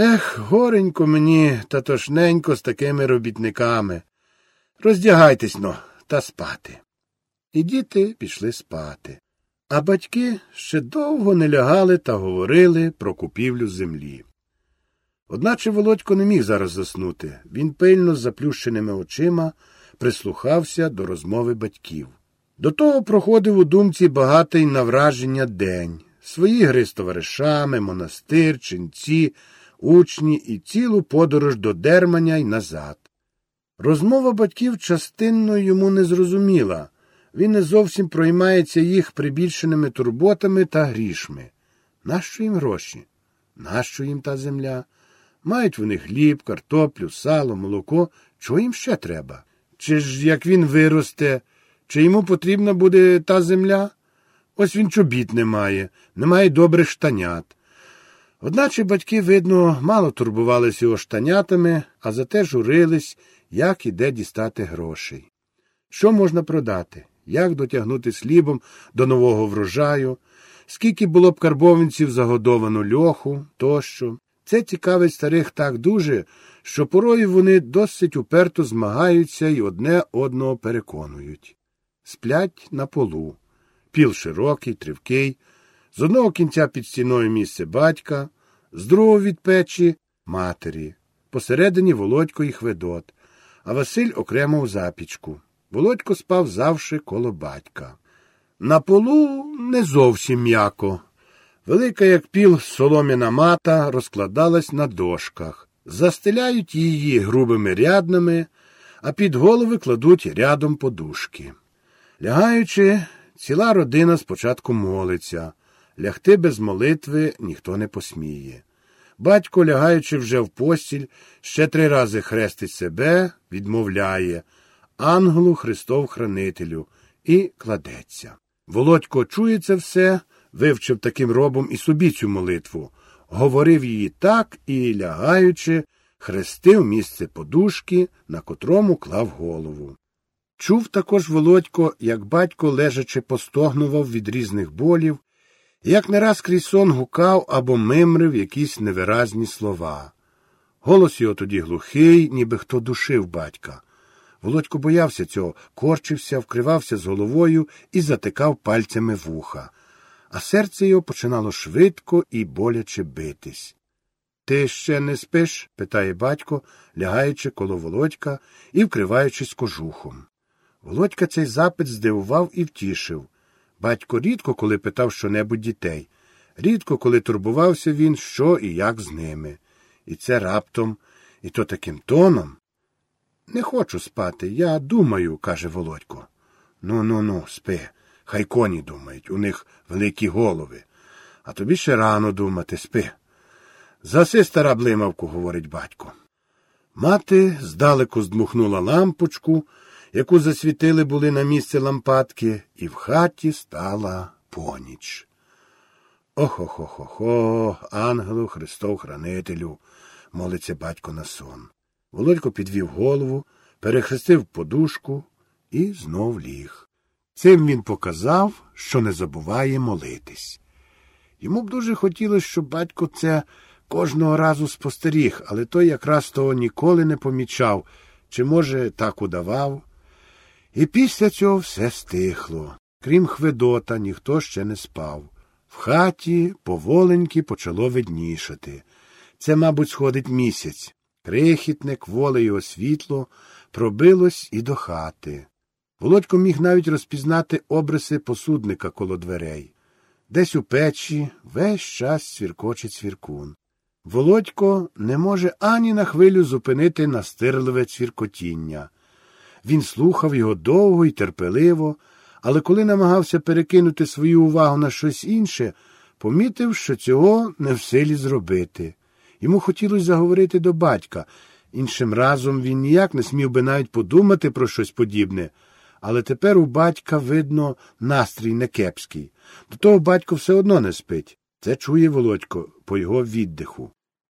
Ех, горенько мені та тошненько з такими робітниками. Роздягайтесь но та спати. І діти пішли спати. А батьки ще довго не лягали та говорили про купівлю землі. Одначе Володько не міг зараз заснути. Він пильно з заплющеними очима прислухався до розмови батьків. До того проходив у думці багатий на враження день, свої гри з товаришами, монастир, ченці, учні і цілу подорож до Дерманя й назад. Розмова батьків частинно йому не зрозуміла. Він не зовсім проймається їх прибільшеними турботами та грішми. Нащо їм гроші? Нащо їм та земля? Мають вони хліб, картоплю, сало, молоко. Чого їм ще треба? Чи ж як він виросте, чи йому потрібна буде та земля? Ось він чобіт не має, не має добрих штанят. Одначе батьки, видно, мало турбувалися його штанятами, а зате журились, як і де дістати грошей. Що можна продати? Як дотягнути слібом до нового врожаю, скільки було б карбованців загодовано льоху тощо. Це цікавить старих так дуже, що порою вони досить уперто змагаються і одне одного переконують. Сплять на полу, піл широкий, тривкий, з одного кінця під стіною місце батька, з другого від печі матері, посередині Володько і Хведот, а Василь окремо в запічку. Володько спав завжди коло батька. На полу не зовсім м'яко. Велика, як піл, солом'яна мата розкладалась на дошках, застеляють її грубими ряднами, а під голови кладуть рядом подушки. Лягаючи, ціла родина спочатку молиться, лягти без молитви ніхто не посміє. Батько, лягаючи вже в постіль, ще три рази хрестить себе, відмовляє ангелу Христов Хранителю і кладеться. Володько чує це все, вивчив таким робом і собі цю молитву, говорив її так і, лягаючи, хрестив місце подушки, на котрому клав голову. Чув також Володько, як батько, лежачи, постогнував від різних болів, як не раз крізь сон гукав або мимрив якісь невиразні слова. Голос його тоді глухий, ніби хто душив батька. Володько боявся цього, корчився, вкривався з головою і затикав пальцями вуха, а серце його починало швидко і боляче битись. Ти ще не спиш? питає батько, лягаючи коло володька і вкриваючись кожухом. Володька цей запит здивував і втішив. Батько рідко коли питав щонебудь дітей, рідко коли турбувався він, що і як з ними. І це раптом, і то таким тоном. Не хочу спати, я думаю, каже Володько. Ну, ну, ну, спи. Хай коні думають, у них великі голови. А тобі ще рано думати, спи. Заси, стара блимавку, говорить батько. Мати здалеку здмухнула лампочку, яку засвітили були на місце лампадки, і в хаті стала поніч. Охо-хо-хо-хо, ангелу Христов хранителю, молиться батько на сон. Володько підвів голову, перехрестив подушку і знов ліг. Цим він показав, що не забуває молитись. Йому б дуже хотілося, щоб батько це кожного разу спостеріг, але той якраз того ніколи не помічав, чи, може, так удавав. І після цього все стихло. Крім Хведота, ніхто ще не спав. В хаті поволеньки почало виднішати. Це, мабуть, сходить місяць. Крихітне, кволе його світло пробилось і до хати. Володько міг навіть розпізнати обриси посудника коло дверей. Десь у печі весь час свіркочить свіркун. Володько не може ані на хвилю зупинити настирливе цвіркотіння. Він слухав його довго і терпеливо, але коли намагався перекинути свою увагу на щось інше, помітив, що цього не в силі зробити. Йому хотілося заговорити до батька. Іншим разом він ніяк не смів би навіть подумати про щось подібне, але тепер у батька, видно, настрій не кепський. До того батько все одно не спить. Це чує Володько по його віддиху.